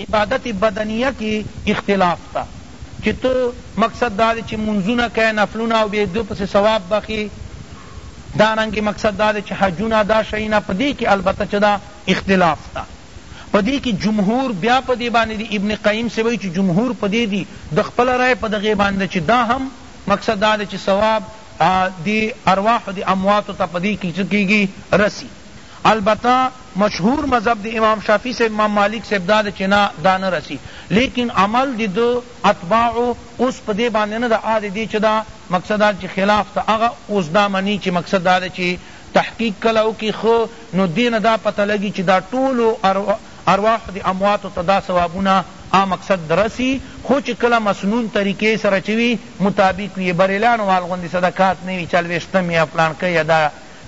عبادت بدنیه کی اختلاف ته چی ته مقصد دا دی چی لمونځونه کئ نفلونه او بیا دوی پسی ثواب بخښی دارنګه مقصد دا دی چی حجونه دا شیونه په دی کی البته چه دا اختلاف ته په دی کی جمهور بیا په دی باندی دی ابن قیم صاحب وایی چی جمهور په دی دی د خپل رای په دغی باندی ده چی دا هم مقصد دا دی چی ثواب دی ارواحو دی امواتو ته په دی کی څه کیږی رسی البته مشهور مذهب د امام شافعی صاحب امام مالک صاحب دا ده چی نه دا نه رسی لیکن عمل د ده اتباعو اوس په دی باندی نه ده آد دی چی دا مقصد دا ده چی خلاف ته هغه اوس دا منی چی مقصد دا ده چی تحقیق کله وکی ښه نو دی نه دا پته لګی چی دا ټولو ارواحو د امواتو ته دا ثوابونه آ مقصد رسی خو چی کله مسنون طریقی سره چه وی مطابق وی بریلیانو وال غوندی صدقات نه وی څلویښتم یا فلانکه یا دا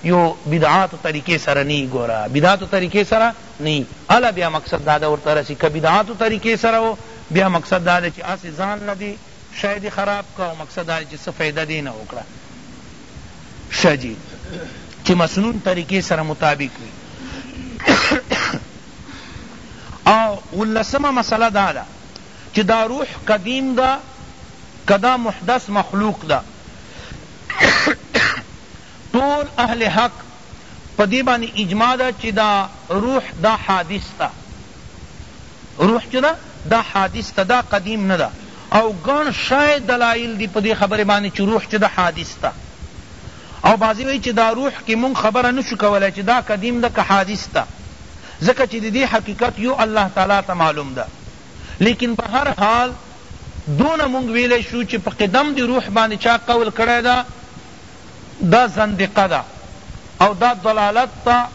يو بدعاتو طريقې سره نه يي ګوره بدعاتو طريقې سره نه يي اله بيا مقصد داده ورته رسي که بدعاتو طريقې سره وو بيا مقصد داده چي هسي ځان نه دي شی دي خراب که او مقصد داده چي څه فايده دي نه وکړه شه جي چي مسنون طريقې سره مطابق وي او ولسمه مسئله داده چي دا روح قديم ده که دا محدث مخلوق ده ټول اهل حق په دې باندې اجماع ده چې دا روح دا حادث ده، روح چې ده دا حادث ده، دا قدیم نه ده، او ګڼ شای دلایل دي په دې خبرې باندې چې روح چې ده حادث ده، او بعضې وایي چې دا روح کې مونږ خبره نه شو کولای چې دا قدیم ده که حادث ده، ځکه چې د دې حقیقت یو الله تعالی ته معلوم ده، لیکن په هر حال دونه مونږ ویلای شو چې په قدم د روح باندې چا قول کړی ده، دا زندقه ده او دا ضلالت ده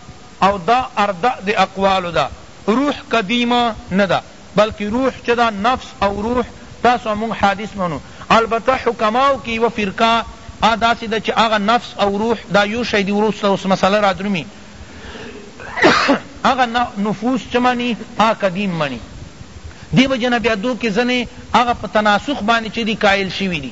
او دا اردع د اقوالو ده روح قدیمه نه ده بلکه روح چه ده نفس او روح تاسو او مونږ حادث منو البته حکماو کی یوه فرقه آ داسی ده چه هغه نفس او روح دا یو شی دی وروسته اوس مسله رادرومی هغه نفوس چه منی آ قدیم منی دی وجه نه بیا دو کی ځنی هغه په تناسخ باندی چه دی قایل شوی دی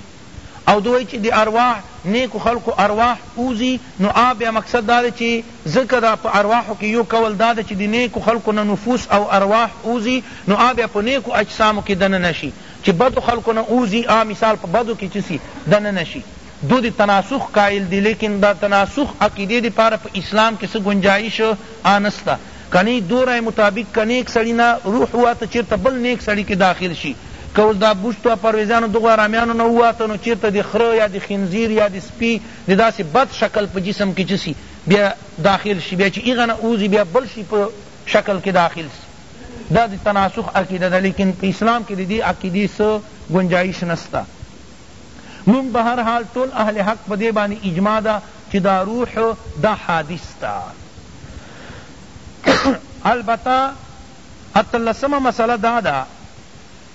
او دوئ چی دی ارواح نیکو خلقو ارواح اوزی نو آ بیا مقصد دا دی چی ځکه دا په ارواحو کی یو قول دا دی چی دی نیکو خلقو نه نفوس او ارواح اوزی نو آ بیا په نیکو اجسامو کی دننه شی چی بدو خلقو نه اوزی آ مثال په بدو کی چه سی دننه شی دو دی تناسخ قائل دی لیکن دا تناسخ عقیدی دی پاره په اسلام کی څه ګنجائش آ نسته. کنی دو رای مطابق که نیک سړی نه روح ووته چیرته بل نیک سړی کی داخل شی که اوس دا بوستو او پرویزیانو دغو ارامیانو نه ووته نو چیرته د خره یا د خنزیر یا د سپی د داسی بد شکل په جسم کی چه سی بیا داخل شی بیا چه هغه نه ووزی بیا بل شی په شکل کی داخل سی دا د تناسخ عقیده ده لیکن په اسلام کی ددی عقیدی څه ګنجایش نسته. مونږ په هر حال ټول اهل حق په دې باندې اجماع ده چې دا روح د حادث ده البته اتلسمه مسئله دا ده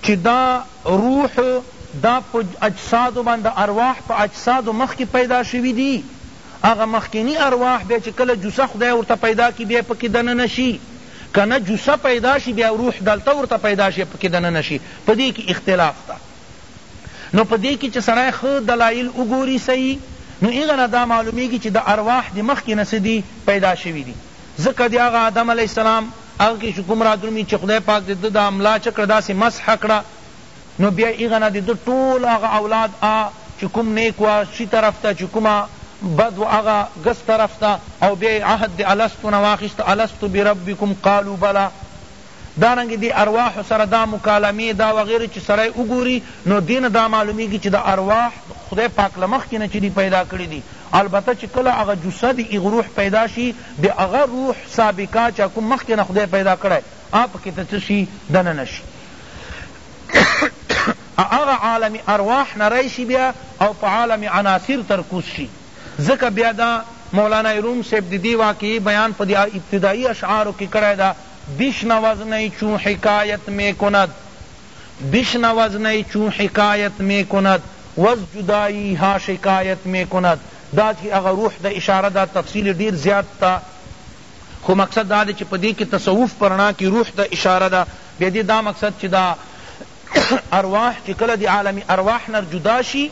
چې دا روح دا په اجسادو باندې ارواح په اجسادو مخکې پیدا شوي دي هغه مخکینی ارواح بیا چې کله جوسه خدای ورته پیدا کی بیا پکې دننه شي کنه جوسه پیدا شي بیا روح دلته ورته پیدا شي پکې دننه شي په دې کې اختلاف ده نو په دې کې چې سړی ښه دلایل وګوري صحیح نو هغه نه دا معلومیږي چې دا ارواح د مخکې نه څه دي پیدا شوي دي ځکه د هغه آدم علیه السلام هغه کې چې کوم رادرومي چې خدای پاک د ده دا ملا چه کړه داسې مسح کړه نو بیا هغه نه د ده ټول هغه اولاد آ چې کوم نیک وه ښي طرف ته چې کومه بد و هغه ګس طرف ته او بیا یې عهد د الستو نه واخیست الستو بربکم قالو بلی دارنګه دی ارواحو سره دا مکالمې دا وغیره چی سړی وګوری نو دی نه دا معلومیږی چی دا ارواح د خدای پاک له مخکی نه چی دی پیدا کړی دی البته چی کله هغه جثه دی هغه روح پیدا شی د هغه روح سابقه چا کوم مخکی نه خدای پیدا کړی هغه پکی ته څه شی دننه شی او هغه عالم ارواح نه راشی بیا او په عالم عناصر تر کوز شی ځکه بیا دا مولانا روم صاحب دی دی واقعی بیان په دی ابتدائی اشعارو کی کړی دا بشنوزنئ چون حکایت می کند بشنوزنئ چون حکایت می کند وز جدایی ها شکایت می کند دا چی هغه روح ته اشاره ده تفصیل ډیر زیات ته خو مقصد دا دی چی په دی کی تصوف په رڼا کی روح ته اشاره ده بیا دی دا مقصد چی دا ارواح چی کله دی عالم ارواح نه جدا شی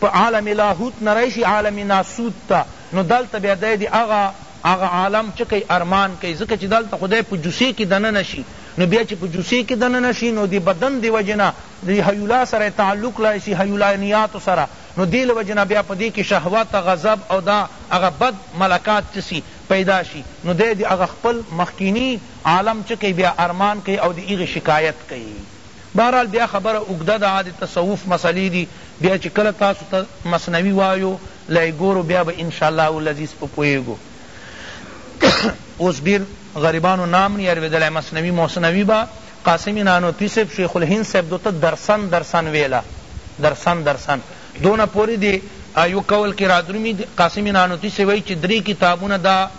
په عالم لاهوت نه راشی عالم ناسوت ته نو دلته بیا دی دی هغه هغه عالم چه کئ ارمان کئ ځکه چه دلته خو دی په جثې کی دننه شی نو بیا چه په جثې کی دننه شی نو د بدن دی وجې نه د هیولا سره تعلق لای سی هیولانیاتو سره نو دی له وجې نه بیا په دی کی شهوت غضب او دا هغه بد ملکات چه سی پیدا شی نو دی د هغه خپل مخکینی عالم چه کئ بیا ارمان کئ او د هغی شکایت کئ بهرحال بیا خبره اوږده ده د تصوف مسلې دی بیا چه کله تاسو ته مثنوی وایو لا یې ګورو بیا به ان شاءالله العزیز په پوهیږو اوس ډیر غریبانو نام نی ارویدلی مثنوی مثنوی به قاسمی نانوتوی صاحب شیخ الهند صاحب دوته درسن درسن ویله درسن درسن دونه پوری دی یو قول کی رادرومی قاسمی نانوتوی صاحب وایی چی دری کتابونه دا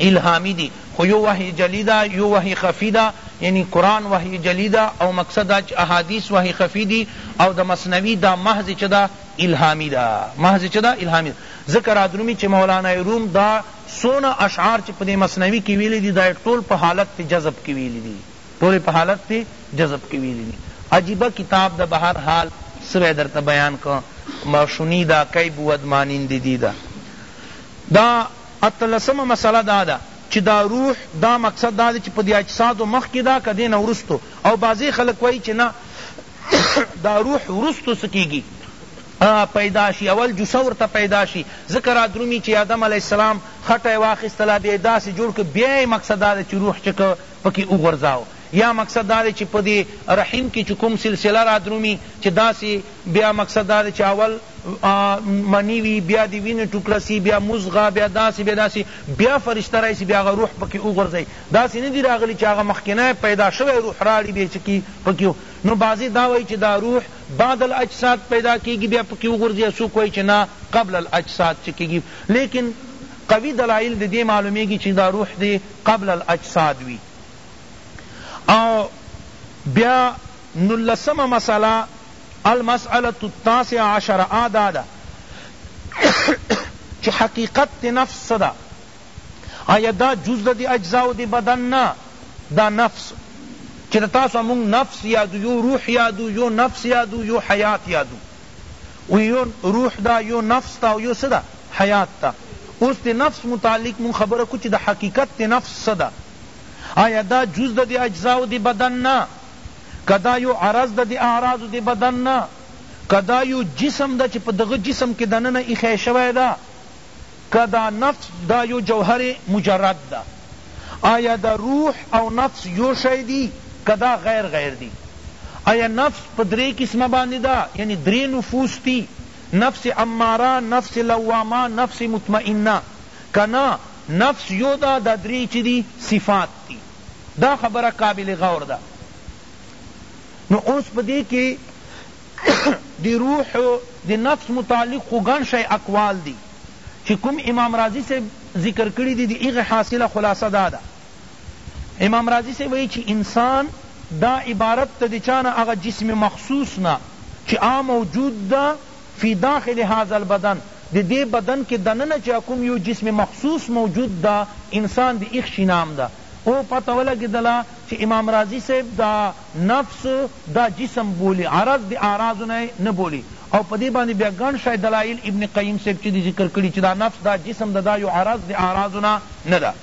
الهامی دی خو یو وحی جلی دا یو وحی خفی دا یعنی قرآن وحی جلی دا او مقصد دا چی احادیث وحی خفی دی او دا مثنوی دا محض چی دا الهامی ده محض چه ده الهامی ده ځکه رادرومی چه مولانای روم دا څونه اشعار چه په دی مثنوی کی ویلی دی دا یی ټول په حالت تی جذب کی ویلی دی ټول یی په حالت تی جذب کی ویلی دی عجیبه کتاب ده بهر حال څه به درته بیان کړم ما شنیده کی بود مانند دیده دا اتلسمه مسئله دا ده چه دا روح دا مقصد دا دی چه په دی اجسادو مخکی ده که دینه وروسته او بعضی خلق وایی چه نه دا روح وروسته څه کیږي پیدا شي اول جوسه ورته پیدا شي ځکه را درومي چې آدم علیه السلام خټه یې واخیستله بیا یې داسې جوړ کړ بیا یې مقصد دا دی چې روح چې که پکې وغورځاوه یا مقصد دا دی چې په دې رحم کې چې کوم سلسله را درومي چې داسې بیا مقصد دا دی چې اول منی وي بیا د وینې ټوکړه سي بیا مزغه بیا داسې بیا داسې بیا فرشته راشي بیا هغه روح پکې وغورځوي داسې نه دي راغلي چې هغه مخکنی پیدا شوی روح راړي بیا څه کي په کي نو بعضې دا وایي چې دا روح بعد الاجساد پیدا کیږي بیا په کي وغورځي او څوک وایي چې نه قبل الاجساد څه کیږي لیکن قوي دلایل د دې معلومیږي چې دا روح دې قبل الاجساد وي او بیا نولسمه مسئله المسئلة التاسعة عشرة آ دا ده چې حقیقت نفس څه ده آیا دا جز ده د اجزاو د بدن نه دا نفس چی د تاسو مونږ نفس یادو یو روح یادو یو نفس یادو یو حیات یادو او یو روح دا یو نفس تا او یو څه ده حیات تا اوس د نفس متعلق مونږ خبره کو چی د حقیقت د نفس څه ده آیا دا جز ده د اجزاو د بدن نه که دا یو عرض ده د اعراضو د بدن نه که دا یو جسم ده چی په دغه جسم کی دننه ایښی شوی ده که دا نفس دا یو جوهر مجرد ده آیا دا روح او نفس یو شی دی که دا غیر غیر دی آیا نفس په درې قسمه باندې ده یعنی درې نفوس دی نفس اماره نفس لوامه نفس مطمئنه که نه نفس یو ده دا درې چی دی صفات دی دا خبره قابل غور ده نو اوس په دې کی د روح د نفس متعلق خو ګڼ شی اقوال دی چی کوم امام رازی صاحب ذکر کړی دی د هغی حاصله خلاصه دا ده امام رازی صاحب وایی چی انسان دا عبارت ته د چانه هغه جسم مخصوص نه چی آ موجود ده فی داخل هذا البدن د دی بدن کی دننه چی کوم یو جسم مخصوص موجود ده انسان د هغ شی نام ده او پته ولګیدله چی امام رازی صاحب دا نفس دا جسم بولی عرض د اعراضو نه نه بولی او په دی باندی بیا ګڼ شای دلائل ابن قیم صاحب چی دی ذکر کړی چی دا نفس دا جسم ده دا یو عرض د اعراضو نه نه ده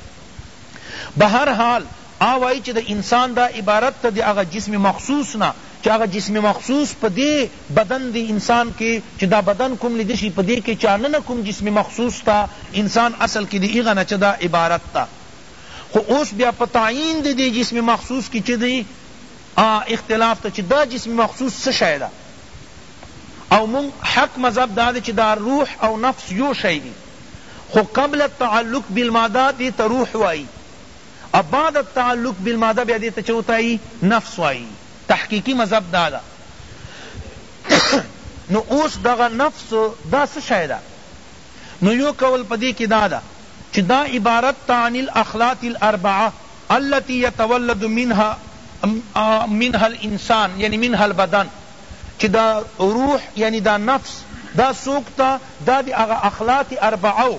بهر حال آ وایی چی د انسان دا عبارت ته د هغه جسم مخصوص نه چی هغه جسم مخصوص په دی بدن د انسان کی چی دا بدن کوم لیده شی په دی کی چا نه نه کوم جسم مخصوص ته انسان اصل کی د هغه نه چه دا عبارت ته خو اوس بیا په تعین د دې جسم مخصوص کی چه دی اختلاف ته چه دا جسم مخصوص څه شی ده او مونږ حق مذهب دا دی چه دا روح او نفس یو شی دی خو قبل التعلق بالماده دی ته روح وایی او بعد التعلق بالماده بیا دی ته چه وتایی نفس وایی تحقیقی مذهب دا ده نو اوس دغه نفس دا څه شی ده نو يو قول په دې کې دا ده چې دا عبارت ته عن الاخلاط الاربعه التي يتولد منها منها الانسان يعني منها البدن چې دا روح يعني دا نفس دا سوک ته دا د هغه اخلاط اربعه و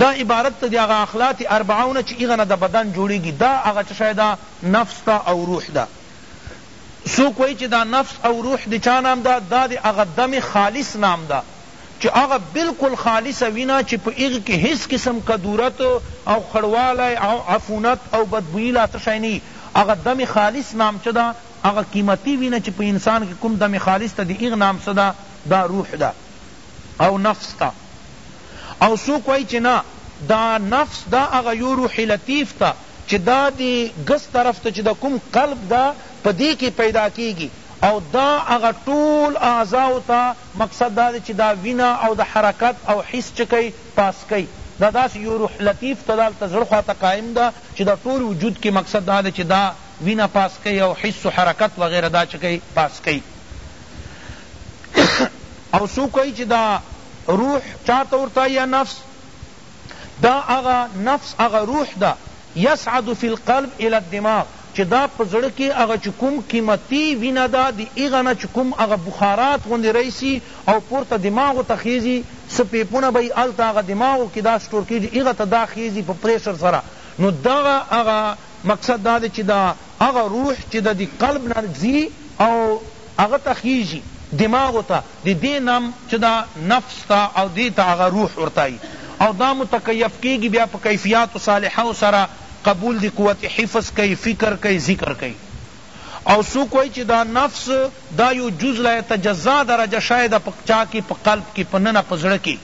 دا عبارت ته د هغه اخلاط اربعه نه چې هغه نه د بدن جوړیږي دا هغه څه شی ده نفس ته او روح ده سوک وای چې دا نفس او روح د چا نام ده دا د هغه دم خالص نام ده چې هغه بالکل خالصه وینه چې په هغې کې هیڅ قسم کدورت او خړوالی او عفونت او بدبویي لا څه شی نه وي هغه دم خالص نام څه ده؟ هغه قیمتي وینه چې په انسان کې کوم دم خالص ته د هغه نام څه ده؟ دا روح ده او نفس ته او څوک وایي چې نه دا نفس ده هغه یو روح لطیف ته چې دا د ګس طرف ته چې ده کوم قلب ده په دې کې پیدا کیږي او دا هغه ټول اعضاو ته مقصد دا دی چی دا وینه او د حرکت او حس چکی پاس کئ دا داسی یو روح لطیف ته دالته زړه خواته قایم ده چی دا ټول وجود کی مقصد دا دی چی دا وینه پاس کئ او حس و حرکت وغیره دا چکی پاس کئ او څوک وایی چی دا روح چاته ورته یا نفس دا هغه نفس هغه روح ده یصعد فی القلب الی الدماغ چی دا په زړه کی هغه چی کوم قیمتی وینه ده د هغه نه چی کوم هغه بخارات غوندی رایسی او پورته دماغو ته خیزی څه پیپونه به یی هلته هغه دماغو کی دا سټور کیږی هغه ته دا خیزی په پریشر سره نو دغه هغه مقصد دا دی چی دا هغه روح چی ده د قلب نه ځی او هغه ته خیژی دماغو ته د دې نم چه دا نفس ته او دې ته هغه روح ورتائی او دا متکیف کیږی بیا په کیفیاتو صالحو سره قبول دی قوت حفظ کئی فکر کئی ذکر کئی او څوک وایی چه دا نفس دا یو جز لا یتجزا درجه شئ ده په چا کی په قلب کی په ننه په زړه کی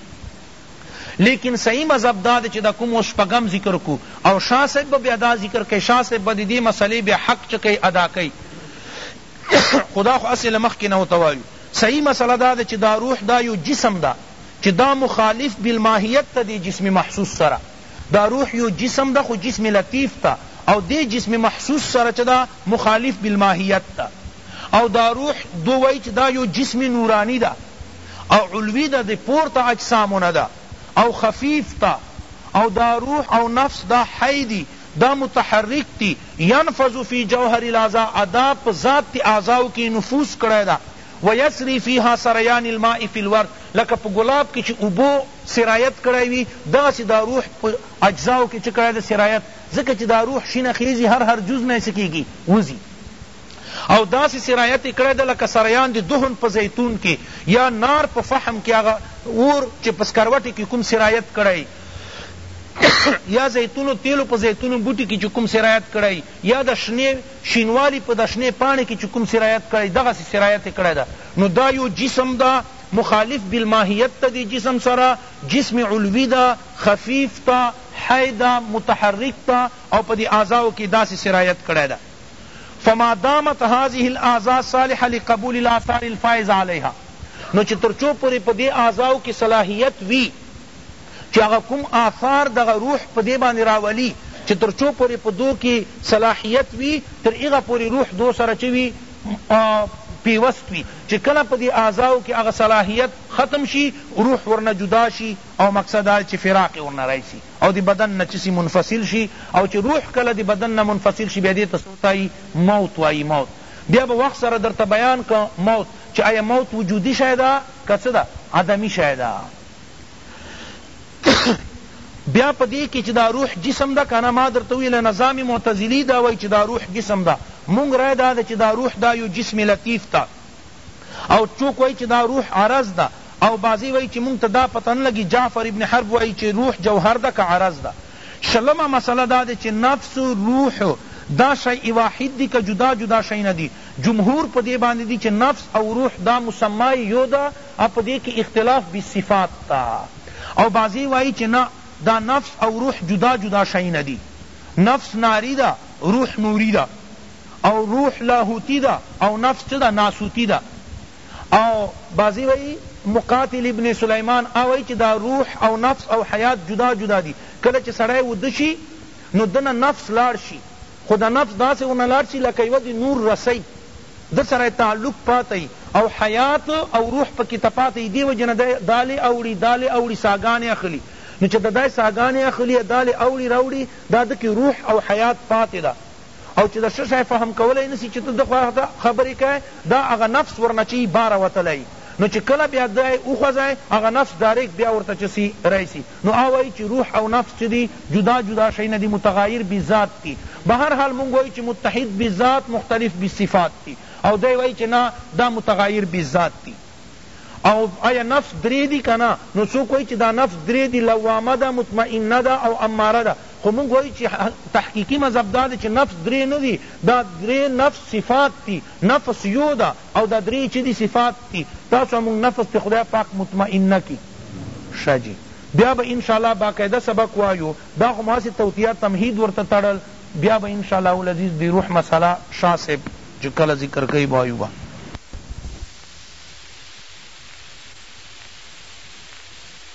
لیکن صحیح مذهب دا دی چه دا کوم اوس شپږم ذکر کو او شاه صاحب به بیا دا ذکر کئی شاه صاحب به د دې مسلې بیا حق چه کئی ادا کئی خو دا خو هسی له مخکی نه ورته وایو صحیح مسئله دا ده چی دا روح دا یو جسم ده چی دا مخالف بالماهیت ته دی جسم محسوس سره، دا روح یو جسم ده خو جسم لطیف ته او دی جسم محسوس سره چه ده مخالف بالماهیت ته او دا روح دو وایی چی دا یو جسم نورانی ده او علوی ده دی پورته اجسامو نه ده او خفیف ته او دا روح او نفس دا حی دی دا متحرک دی ينفذ في جوهر الاعضاء ادا په ذات دی اعضاو کی نفوذ کړی ده ويسري فيها سريان الماء في الورد لکه په ګلاب کی چی اوبو سرايت کړی وی دغسی دا روح په اجزاو کی چه کړی ده سرايت ځکه چی دا روح شینه خیزی هر هر جز نه یې څه کیږی وزی او داسی سرايت یې کړی ده لکه سريان دی دهن په زیتون کی یا نار په فحم کی هغه اور چی په سکروټی کی کوم سرايت کړی یا زیتونو تیلو په زیتونو بوټي کې چې کوم سرایت کړی یا د شنې شینوالي په د شنې پاڼې کې چې کوم سرایت کړی دغسې سرایت یې کړی ده نو دا یو جسم ده مخالف بالماهیت ته دې جسم سره جسم علوي ده خفیف ته حی ده متحرک ته او په دې اعضاو کې داسې سرایت کړی ده فما دامت هذه الاعضاء صالحه لقبول الاثار الفائزه علیها نو چې ترڅو پورې په دې اعضاو کې صلاحیت وي چی هغه کوم آثار دغه روح په دی باندی راولی چی تر څو پوری په دو کی صلاحیت وی تر هغه پوری روح دو سره چه وی پیوست وی چی کله په دی اعضاو کی هغه صلاحیت ختم شی روح ورنه جدا شی او مقصد دا چی فراق ورنه راشی او دی بدن نه چه سی منفصل شی او چی روح کله دی بدن نه منفصل شی بیا دی ته سوتای موت وایی موت بیا به وخت سره درته بیان که موت چی ایا موت وجودی شی ده که څه ده عدمی شی ده بیا په دې کې چې دا روح جسم ده کنه ما درته ویل نظام معتزلی دا وایي چې دا روح جسم ده مونږ رای دا ده چې دا روح دا یو جسم لطیف ده او چوک وایي چې دا روح عرض ده او بعضی وایي چې مونږ ته دا پته نه لګي جعفر ابن حرب وایي چې روح جوهر ده که عرض ده شلمه مسئله دا ده چې نفس روح دا شیء واحد دی که جدا جدا شیونه دی جمهور په دې باندې دی چې نفس او روح دا مسمای یو ده ا په دې کښې اختلاف بی صفات ته او بعضې وائي چې نه دا نفس او روح جدا جدا شئينه دي نفس ناري ده روح نوري ده او روح لاهوتي ده او نفس چه ده ناسوتي ده او بعضې وائي مقاتل ابن سليمان ا وائي چې دا روح او نفس او حيات جدا جدا دي کله چې سړی وده شي نو دنه نفس لاړ شي خو دا نفس داسې ورنه لاړ شي لکه یوه د نور رسۍ ده سره یې تعلق پاته وي او حیات او روح په کې تپاته وي دې وجې نه دی دا لې اوړي دا لې اوړي ساګانې اخلي نو چې ددای ساګانې اخلي یا دا لې اوړي راوړي دا ده کې روح او حیات پاتې ده او چې د شه شی فهم کولای نسي چې ته دخوا ته خبرې کوې دا هغه نفس ورنه چي باره وتلی نو چې کله بیا دی وخوځی هغه نفس ډاریک بیا ورته چه سي رای سي نو هغه وایی چی روح او نفس چه دی جدا جدا شی نه دی متغایر بی ذات دی بهر حال مونږ وایی چی متحد بی ذات مختلف بی صفات دی او دی وایی چی نه دا متغایر بی ذات دی او ایا نفس دری دی کنا نو څوک وایی چی دا نفس دری دی لوامه ده مطمئنه ده او اماره ده خو مونږ وایی چی تحقیقی مذهب دا دی چی نفس دری نه دی دا دری نفس صفات دی نفس یو ده او دا دری چی دی صفات دی تاسو مونږ نفس ته خدای پاک مطمئنه کی شه جی بیا به انشاءالله باقاعده سبق وایو دا خو مو هسی توطیه تمهید ورته تړل بیا به انشاءالله العزیز دی روح مسئله شاه صاحب چی کله ذکر کیی وایو به.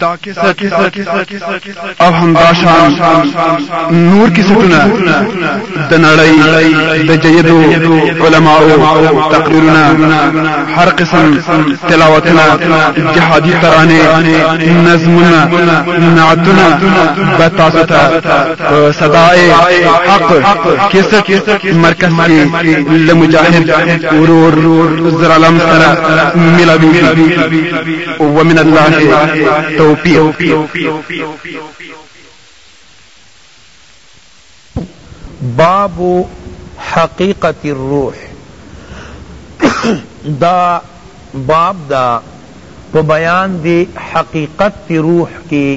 دا کیسټ او همداشان نور کیسټونه د نړۍ د جیدو علماو تقریرونه هر قسم تلاوتونه جهادي ترانې نظمونه نعتونه به تاسو ته په صداي حق کیسټ مرکز کې لمجاهد ورور زرالم سره ملاوي ومن الله توفیق باب حقیقت الروح دا باب دا په بیان دی حقیقت روح کی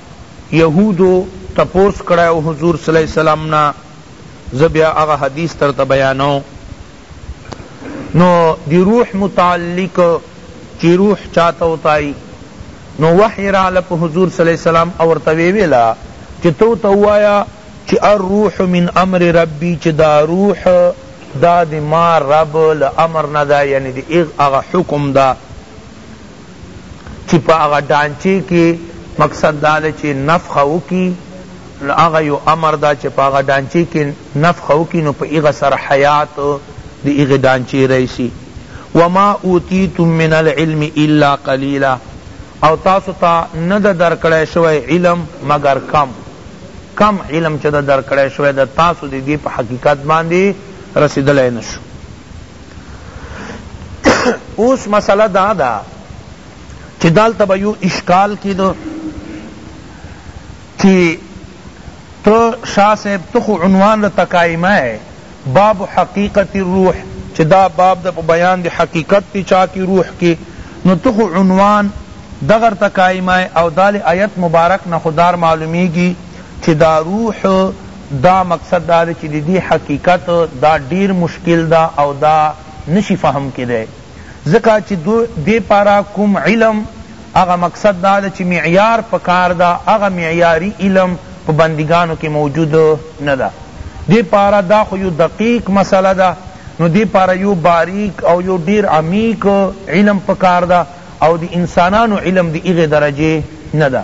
یهودو تپوس کړی وو حضور صلی الله علیه وسلم نه زه بیا هغه حدیث درته بیانوم نو دی روح متعلق چی روح چاته وتایی نو وحی راغله په حضور صلی الله علیه وسلم او ورته وی ویله چی ته ورته ووایه چی الروح من امر ربی چی دا روح دا د ما رب له امر نه ده یعنی د هغه حکم ده چی په هغه ډانچه کی مقصد دا ده چی نفخ وکی نو هغه یو امر ده چی په هغه ډانچه کی نفخ وکی نو په هغه سره حیات د هغی ډانچی راشی وما اوتیتم من العلم الا قلیلا او تاسو ته نه ده درکړی شوی علم مګر کم کم علم چه ده درکړی شوی ده تاسو ددی په حقیقت باندی رسیدلی نشو اوس مسئله دا ده چې دالته به یو اشکال کیدو چې تو شاه صاحب تو خو عنوان د تقایمه باب حقیقت الروح چې دا باب د بیان د حقیقت تی چا کی روح کی نو تو خو عنوان دغر تقایمه او دال آیت مبارک نه خدار معلومیږي چې دا روح دا مقصد دا ده چی ددی حقیقت دا ډیر مشکل ده او دا نه شی فهم کیدای ځکه چی دی پاره کوم علم هغه مقصد دا ده چی معیار پکار ده هغه معیاری علم په بندګانو کی موجود نه ده دی پاره دا خو یو دقیق مسئله ده نو دی پاره یو باریک او یو ډیر عمیق علم پکار ده او د انسانانو علم د هغی درجی نه ده.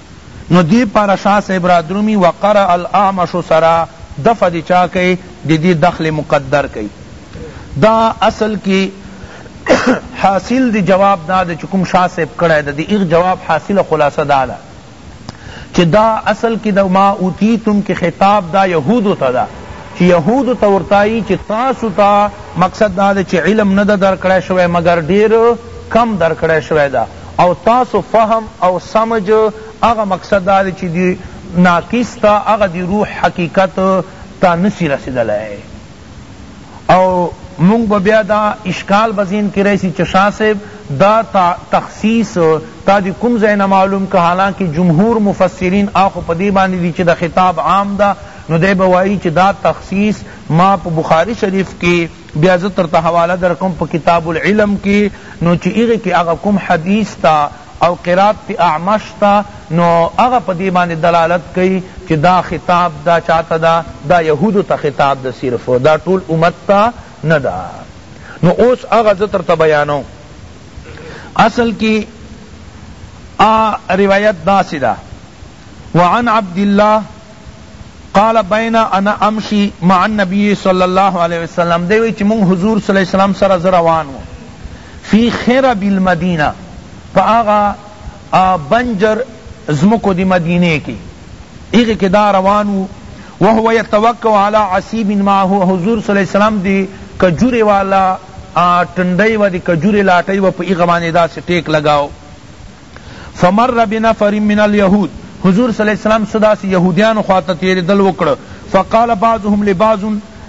نو دی پاره شاه صاحب را درومی وقرأ الاعمش سره دفع دی چا کئ دی دی دخل مقدر کئ دا اصل کی حاصل دی جواب دا دی چی کوم شاه صاحب کړی دی دی ایغ جواب حاصل خلاصه دا ده چی دا اصل کی د ما اوتیتم کی خطاب دا یهودو ته ده چی یهودو ته ورته وایی چی تاسو ته مقصد دا دی چی علم نه ده درکړی شوی مګر ډیر کم درکړی شوی ده او تاسو فهم او سمج هغه مقصد دادی چی دی ناقص ته هغه دی روح حقیقت ته نسی رسیدلای او مونږ به بیا دا اشکال به ذهن کی راشی چی شاه صاحب دا تخصیص تا دی کوم ځای نه معلوم که حالانکه جمهور مفسرین آخو په دی باندی دی چی دا خطاب عام ده نو دی به وایی چی دا تخصیص ما په بخاری شریف کی بیا زه تر ته حواله در کوم په کتاب العلم کی نو چی هغی کی هغه کوم حدیث ته او قرات ته اعمش ته نو هغه په دی باندی دلالت کئی چی دا خطاب دا چاته ده دا یهودو ته خطاب ده صرف دا ټول امت ته نه ده نو اوس هغه زه تر ته بیانوم اصل کی آ روایت داسی ده وعن عبدالله قال بین انا امشی مع النبی صلی الله علیه وسلم دی وی چی مونږ حضور صلی الله علیه وسلم سره زه روان وم فی خرب المدینه په هغه بنجر ځمکو د مدینې کی هغه کی دا روان وو وهو یتوکا علی عصیب معه حضور صلی الله علیه وسلم دی کجوری والا ټنډی و دی کجوری لاټی و په هغه باندې داسې ټیک لګاو فمر بنفر من اليهود، حضور صلی الله علیه وسلم څو داسې یهودیانو خواته تېرېدل وکړ، فقال بعضهم لبعض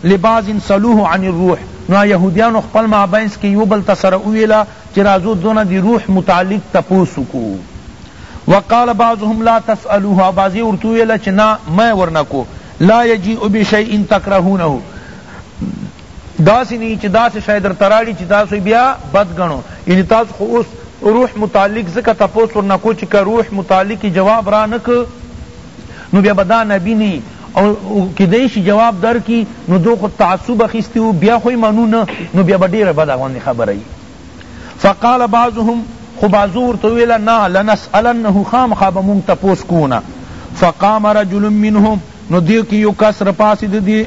لبعض سلوه عن الروح، نو هغه یهودیانو خپل مابینځ کې یو بل ته سره وویل چې راځو دونه د روح متعلق تپوس وکړو، وقال بعضهم لا تسألوه، او بعضې ورته وویل چې نه مه یې ورنه کوه، لا یجیء بشیء تکرهونه. داسی نه یی چی داسی شی درته راړی چی تاسو یی بیا بد ګڼو یعنی تاسو خو اوس روح متعلق ځکه تپوس ورنه کو چی که روح متعلق یی جواب رانه که نو بیا به دا نبی نه یی او کیدای شی جواب درکی نو دو خو تعصب اخیستی وو بیا خو یی منو نه نو بیا به ډیره بده غوندی خبره یی فقال بعضهم خو بعضو ورته وویل نه لنسألنه خامخا به مونږ تپوس کوو نه فقام رجل منهم نو دیو کی یو کس راپاڅید دی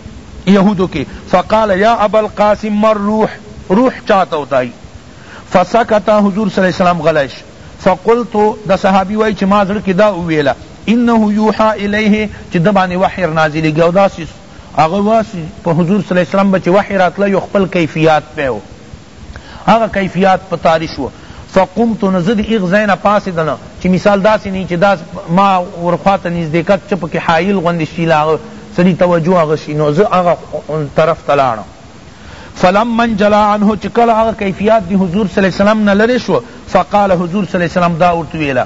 یهودو کی فقال یا ابا القاسم ما الروح روح چاته ہوتا هی فسکت حضور صلی الله علیه وسلم غلی شو فقلت دا صحابی وایی چی ما زړه کی دا وویل انه یوحی الیه چی ده باندی وحی رانازلیږی او داسی هغه وخت په حضور صلی الله علیه وسلم به چی وحی راتله یو خپل کیفیات به وو هغه کیفیات په طاری شو فقمت نو زه د ایغ ځای نه پاسیدنه چی مثال داسی نه وی چی داس ما ورخوا ته نږدې کت چه پکی حایل غوندی شی له هغه سړی توجه هغه شی نو زه هغه طرف ته لاړم فلما انجلی عنه چی کله هغه کیفیات د حضور صلی الله علیه وسلم نه لری شو فقال حضور صلی الله علیه وسلم دا ورته ویله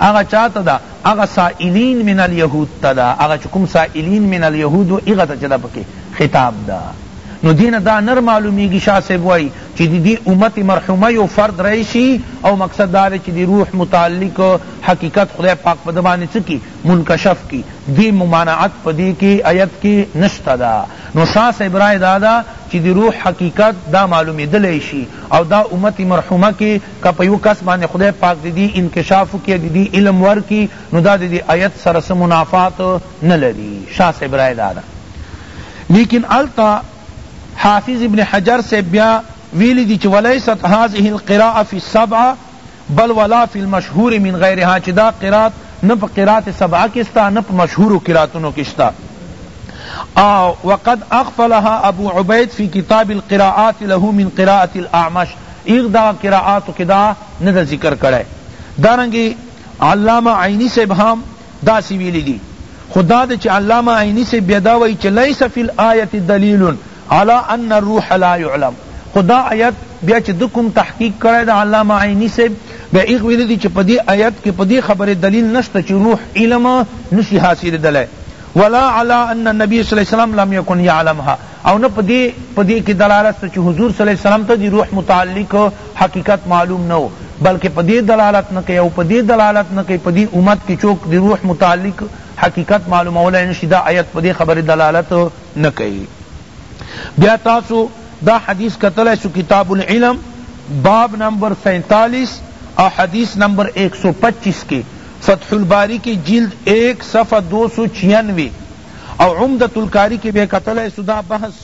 هغه چاته ده هغه سائلین من الیهود ته ده هغه چه کوم سائلین من الیهود و هغه ته چه ده پکی خطاب ده نو دین دا نر معلومیگی شاہ صاحب وائی چی دی دی امت مرحومه یو فرد رئیسی او مقصد دا دی چی دی روح متعلق حقیقت خدای پاک پا دبانی چه کی منکشف کی دی ممانعت پا دی کی ایت کی نشتا دا نو شاہ صاحب رائے دا دا چی دی روح حقیقت دا معلومیدلی شی او دا امت مرحومه کی که په یوه کس باندې خدای پاک د دې انکشاف وکړي د دې علم ورکړي نو دا د دې آیت سره څه منافات نه لري شاه صاحب رای دا ده لیکن هلته حافظ ابن حجر صاحب بیا ویلی دی چې ولیست هذه القراءه فی السبعه بل ولا فی المشهور من غیرها چې دا قرات نه په قرات سبعه کې ستا نه په مشهور قراتونو کې ستا وقد اغفلها ابو عبید فی کتاب القراءات له من قراءه الاعمش ایغ دا قراءاتو کی دا نه ده ذکر کړی دارنګه علامه عینی صاحب هم داسی ویلی دی خو دا ده چی علامه عینی صاحب بیا دا وایی چی لیس فی الایة دلیل علی ان الروح لا یعلم خو دا آیت بیا چی ده کوم تحقیق کړی ده علامه عینی صاحب بیا ایغ ویلی دی چی په دی آیت کی په دی خبری دلیل نشته چی روح علم نشی حاصلیدلای ولا علی ان النبی صلی الله علیه وسلم لم یکن یعلمها او نه په دې په دې کې دلالت سته چې حضور صلی الله علیه وسلم ته د روح متعلق حقیقت معلوم نه وو بلکه په دې دلالت نه کوي او په دې دلالت نه کوي په دې امت کې څوک د روح متعلق حقیقت معلومولای نه شي دا آیت په دې خبرې دلالت نه کوي بیا تاسو دا حدیث کتلای سو کتاب العلم باب نمبر سینتالیس اور حدیث نمبر ایک سو پچیس کے فتح الباری کی جلد ایک صفحہ دو سو چھیانوے او عمدة القاری کی به کتلای سو دا بحث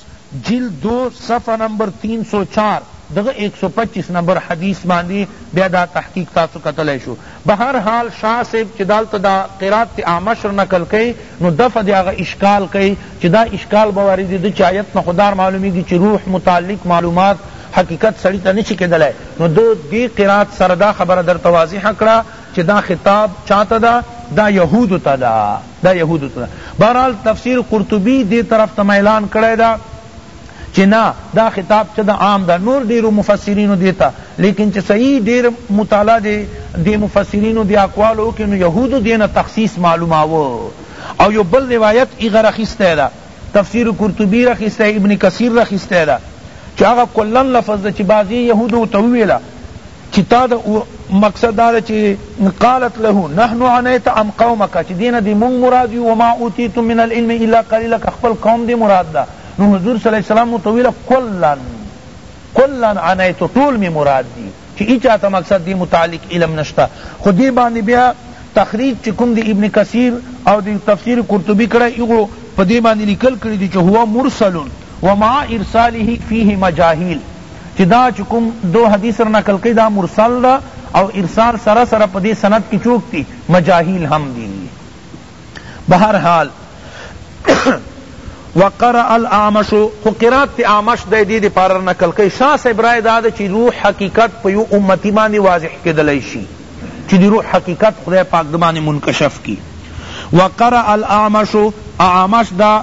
جلد دو صفحه نمبر تین سو چار دغه ایک سو پچیس نمبر حدیث باندی بیا دا تحقیق تاسو کتلای شو په هر حال شاہ صاحب چی دالته دا قرات تی اعمشر نقل کئی نو دفع دی هغه اشکال کئی چی دا اشکال به واردی دو چی آیت نه خو دا معلومیږی چی روح متعلق معلومات حقیقت سړی ته نشی کیدلای نو دو دی قرات سره دا خبره درته واضح کړه چی دا خطاب چاته ده دا یهودو ته ده دا یهودو ته ده بهرحال تفسیر قرطبی دی طرف ته میلان کړی ده چی نا دا خطاب چه دا عام دا نور دیرو مفسرینو دیتا لیکن چه صحیح دیر مطالعہ دی دی مفسرینو دی اقوالو کنو یهودو دین تخصیص معلوماو او یو بل روایت ایغر اخیسته دا تفسیر قرطبی راخیسته ابن کثیر راخیسته ده چی هغه کلا لفظ ده چی بعضی یهودو ورته وویل چی تا د مقصد دا ده چی قالت له نحن عنیت ام قومک چی دینه دی مونږ مراد یو وما اوتیتم من العلم الا قلیلا که خپل قوم دی مراد ده نو حضور صلی الله علیه وسلم ورته وویل کلا کلا عنیت ټول می مراد دی چی هیچا ته مقصد دی متعلق علم نشته خو دی باندی بیا تخریج چی کوم دی ابن کثیر او دی تفسیر قرطبی کړی هغو په دی باندی لیکل کړی دی چی هو مرسل و مع ارساله فیه مجاهیل چی دا چی کوم دو حدیث را نقل کړی دا مرسل ده او ارسال سره سره په دی سند کی چوک دی مجاهیل هم دی بهرحال وقرأ الاعمش خو قرات تی اعمش دی دی دی پارر نکل کئی شاہ صاحب رائے دا دا چی روح حقیقت پا یو امتی باندی واضح کدلائی شی چی دی روح حقیقت خدای پاک دبانی منکشف کی وقرأ الاعمش اعمش دا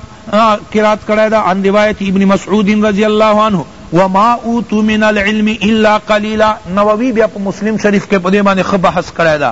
قرات کرائی دا عن روایت ابن مسعود رضی اللہ عنہ وما اوتو من العلم الا قلیلا نووی بیا پا مسلم شریف کے پدے باندی خب حس کرائی دا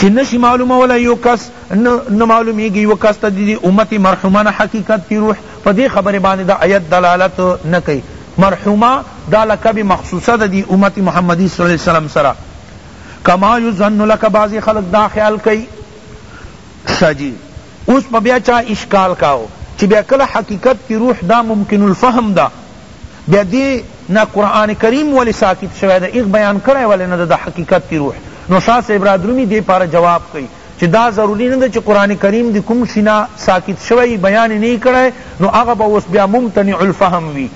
چی نشی معلومولی یو کس نه نه معلومیږی یو کس ته دی دی امتی مرحومه نه حقیقت کی روح په دی خبری باندی دا ایت دلالت نه کئی مرحومه دا لقب مخصوصه ده دی امت محمدی صلی الله علیه وسلم سره کما یظن لکه بعضی خلق دا خیال کئی شه جی اوس په بیا چا اشکال کاو چی بیا کله حقیقت کی روح دا ممکن الفهم ده بیا دی نه قرآن کریم ولی ساکت شوی ده ایغ بیان کړی ولی نه ده د حقیقت کی روح نو شاه صاحب رادرومی دی پاره جواب کئی چی دا ضروری نه ده چی قرآن کریم دی کوم شی نه ساکت شوی یی بیان یی نه یی کړی نو هغه به اوس بیا ممتنع الفهم وی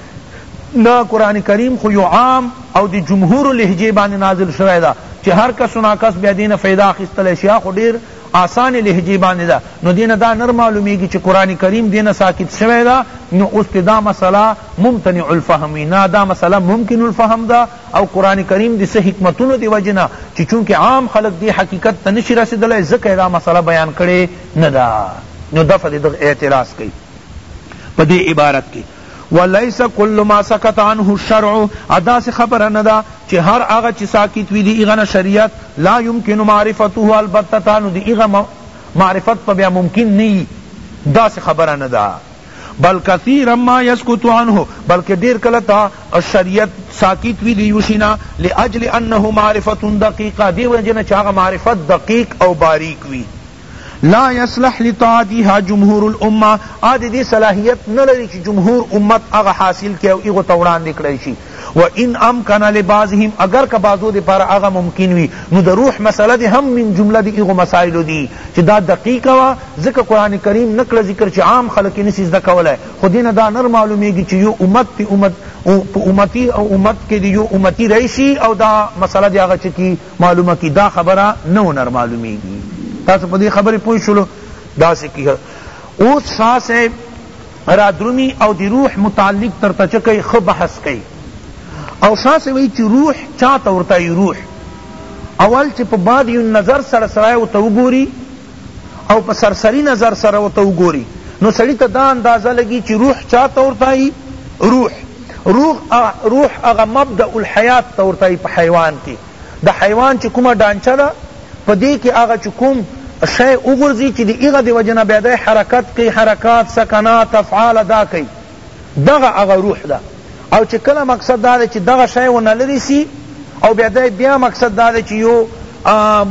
نه قرآن کریم خو یو عام او د جمهورو لهجی باندی نازل شوی ده چی هر کس و ناکس بیا دی نه فیده اخیستلی شی هغه خو ډیر آسانې لهجې باندې ده نو دې نه دا نر معلومېږي چې قرآن کریم دې نه ساکت شوی ده نو اوس دې دا مسئله ممتنع الفهم وي نه دا مسئله ممکن الفهم ده او قرآن کریم دې څه حکمتونو دې وجې نه چې چونکه عام خلق دې حقیقت ته نشي رسېدلی ځکه یې دا مسئله بیان کړې نه ده نو دفع دې دغه اعتراض کوي په دې عبارت کې ولیس کل ما سکت عنه الشرع او داسې خبره نه ده چې هر هغه چې ساکت وي د هغه نه شریعت لا یمکن معرفته البتة نو د هغه معرفت په بیا ممکن نه وي داسې خبره نه ده بل کثیرا ما یسکت عنه بلکه ډیر کله تا شریعت ساکت وی دیو شینا لاجل انه معرفت دقیقه دی وجنه چاغه معرفت دقیق او باریک وی لا يصلح لطاعتها جمهور الامة هغه د دې صلاحیت نه لري چې جمهور امت هغه حاصل کړي او هغو ته وړاندې کړی شي و ان امکن لبعضهم اګر که بعضو د پاره هغه ممکن وي نو د روح مسئله دې هم من جمله د هغو مسائلو دي چې دا دقیقه وه ځکه قرآن کریم نه کړه ذکر چې عام خلک یې نشي زده کولای خو دې نه دا نر معلومیږي چې یو امت په امت په امتی او امت کې د یو امتی رئیسی او دا مسئله دې هغه چه کی معلومه کی دا خبره نه هنر معلومیږی تاسو پدی خبری پوه شولو داسی کی اوس شاه صاحب را درومی او دی روح متعلق تر تچکی خ بحث کئی او شاہ سے وئی چی روح چا تورتای روح اول چی پا بادی نظر سر سرائی و توگوری او په سرسری نظر سره ورته وګوری نو سړی ته دا اندازه لګی چی روح چا ته ورتایی روح روح روح هغه مبدا الحیات ته ورتایی په حیوان کی د حیوان چی کومه ډانچه ده په دی کی هغه چی کوم شی وګرځي چې د هغه د وجنه بیا د حرکت کوي حرکات سکنات افعال ادا کوي دغه هغه روح ده او چې کله مقصد دا ده چې دغه شی و نه لري سي او بیا دی بیا مقصد دا ده چې یو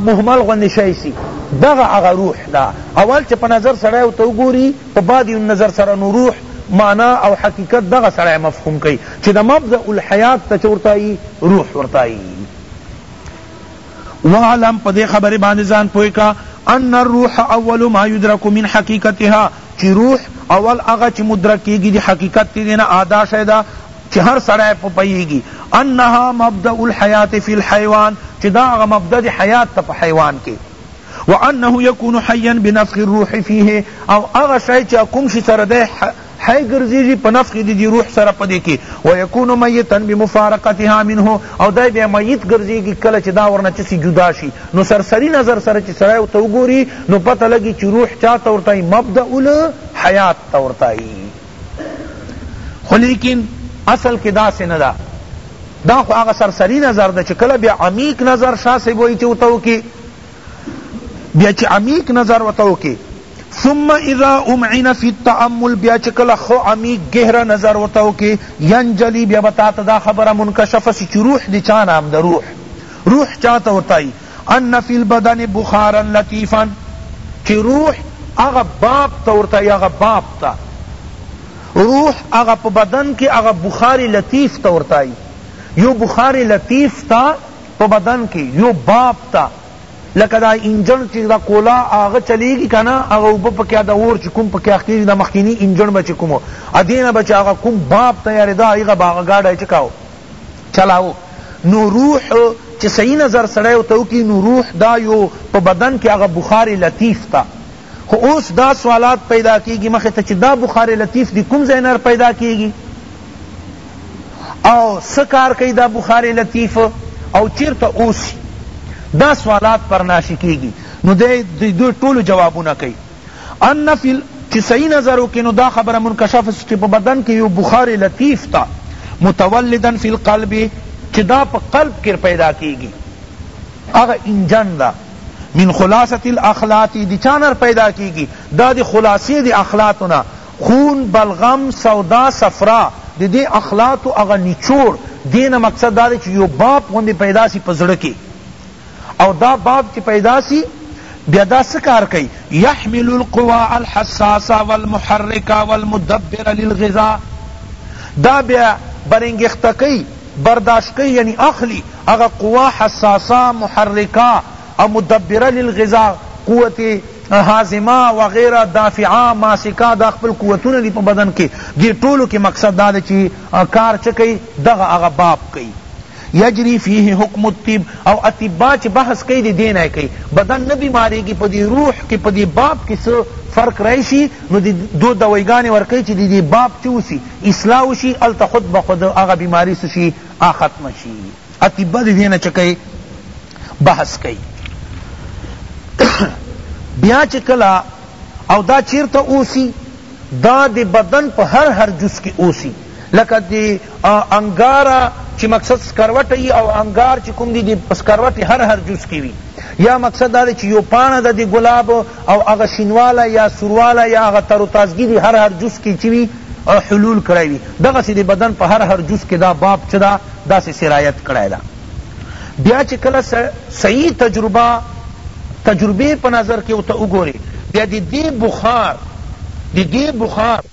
مهمل غوندې شی سي دغه هغه روح ده اول چې په نظر سړی ورته وګوري په بعد یو نظر سره نو روح معنا او حقیقت دغه سړی مفهوم کوي چې د مبدأ الحیات ته چې ورته روح ورته وعلم پدې خبرې باندې ځان پوه کا ان الروح اول ما يدرك من حقیقتها چی روح اول هغه چی مدرک کیږی دی حقیقت تی دینه ادا شی ده چی هر سړی په پوهیږی انها مبدء الحیات فی الحیوان چی دا هغه مبدء دی حیات ته په حیوان کی وانه یکون حیا بنفخ الروح فیه او هغه شی چی کوم شی سره دی حی ګرځیږی په نفخ دی دی روح سره پدی کی ویکون میتا بمفارقتها منه او دی بیا میت ګرځیږی کله چی دا ورنه چسی جدا شی نو سرسری نظر سره چی سړی ورته وګوری نو پته لګی چی روح چاته ورته وایی مبدأ الحیات ته ورته وایی خو لیکن اصل کی داسی نه ده دا خو هغه سرسری نظر ده چی کله بیا عمیق نظر شاه صاحب وایی چی ورته وکی بیا چی عمیق نظر ورته وکی ثم اذا امعن فی التأمل بیا چی کله خو عمیق گہرا نظر ورته وکی ینجلی بیا بتا ته دا خبره منکشف سی چی روح دی چا نام ده روح روح چاته ورته وایی؟ ان فی البدن بخارا لطیفا چی روح هغه باب ته ورته وایی هغه باب ته روح هغه په بدن کی هغه بخار لطیف ته ورته وایی یو بخار لطیف ته په بدن کی یو باب ته لکه دا انجن چی دا کولا هغه چلیږی کنه هغه اوبه پکی دا اور چی کوم پکی اخیری دا مخکینی انجن به چی کوم ادینه به چی هغه کوم باب تیاریده هغه به هغه ګاډی چکاو چلاو نو روح چی صحیح نظر سړی ورته وکی نو روح دا یو په بدن کی هغه بخار لطیف تا خو اوس دا سوالات پیدا کیږی مخ ته چی دا بخار لطیف دی کوم ځای نه پیدا کیږی او څه کار کوي دا بخار لطیف او چیرته اوسي دا سوالات پر ناشی کیږی نو دی دوی ټول جوابونه کوي ان نفی چی صحیح نظر وکی نو دا خبره منکشف شی چی په بدن کی یو بخار لطیف ته متولدا فی القلب چی دا په قلب کر پیدا کیږی هغه انجن ده من خلاصة الاخلاط دی چانر پیدا کیږی دا دی خلاصی دی اخلاطو نه خون بلغم سودا صفرا دی دی اخلاطو هغه نچوړ دی نه مقصد دا دی چی یو باب غوندی پیدا شی په زړه کی او دا باب چی پیدا سی بیا دا څه کار کوي یحمل القوی الحساسه والمحرکه والمدبره للغذا دا بیا برانګیخته کوي برداشت کوي یعنی اخلي هغه قوی حساسه محرکه او مدبره للغذا قوت هاضمه وغیره دافعه ماسکه دا خپل قوتونه دي په بدن کې دې ټولو کې مقصد دا دی چې کار چه کوي دغه هغه باب کوي یجری فیه حکم الطب، او اطبا چه بحث کئی دی دین ائ کئی بدن نه بیماریږی په دی روح که په دی باب کی څه فرق راشی نو دی دو دوی ګانی ورکوی چه دی دی باب چه وشی اصلاح وشی هلته خود به خود هغه بیماری څه شی هغه ختمه شی اطبا دی دین چه کئی بحث کئی بیا چه کله او دا چیرته اوسی دا دی بدن په هر هر جز کی اوسی. لکه د انګاره چی مقصد سکروټه یی او انګار چی کوم دی د سکروټی هر هر جز کی وی یا مقصد دا دی چی یو پاڼه ده د ګلاب او هغه شینوالی یا سوروالی یا هغه تر و تازګی دی هر هر جز کی چی وی حلول کړی وی دغسی د بدن په هر هر جز کی دا باب چه ده داسی سرایت کړی ده بیا چی کله صحیح تجربه تجربی په نظر کی ورته وګوری بیا د دی بخار د دی بخار